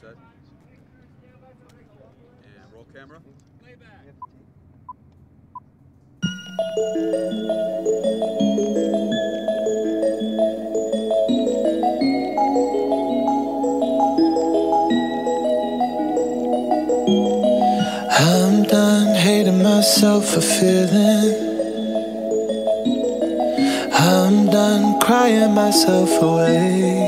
set. And roll camera. I'm done hating myself for feeling. I'm done crying myself away.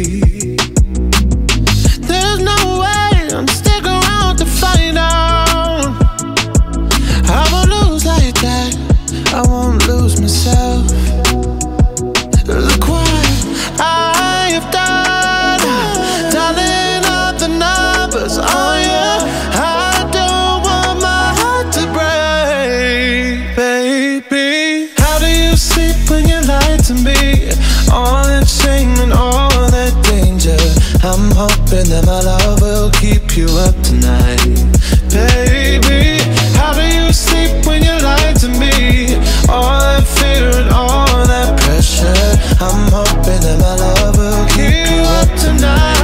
My love will keep you up tonight, baby. How do you sleep when you to me? All that fear and all that pressure. I'm hoping that my love will keep you up tonight.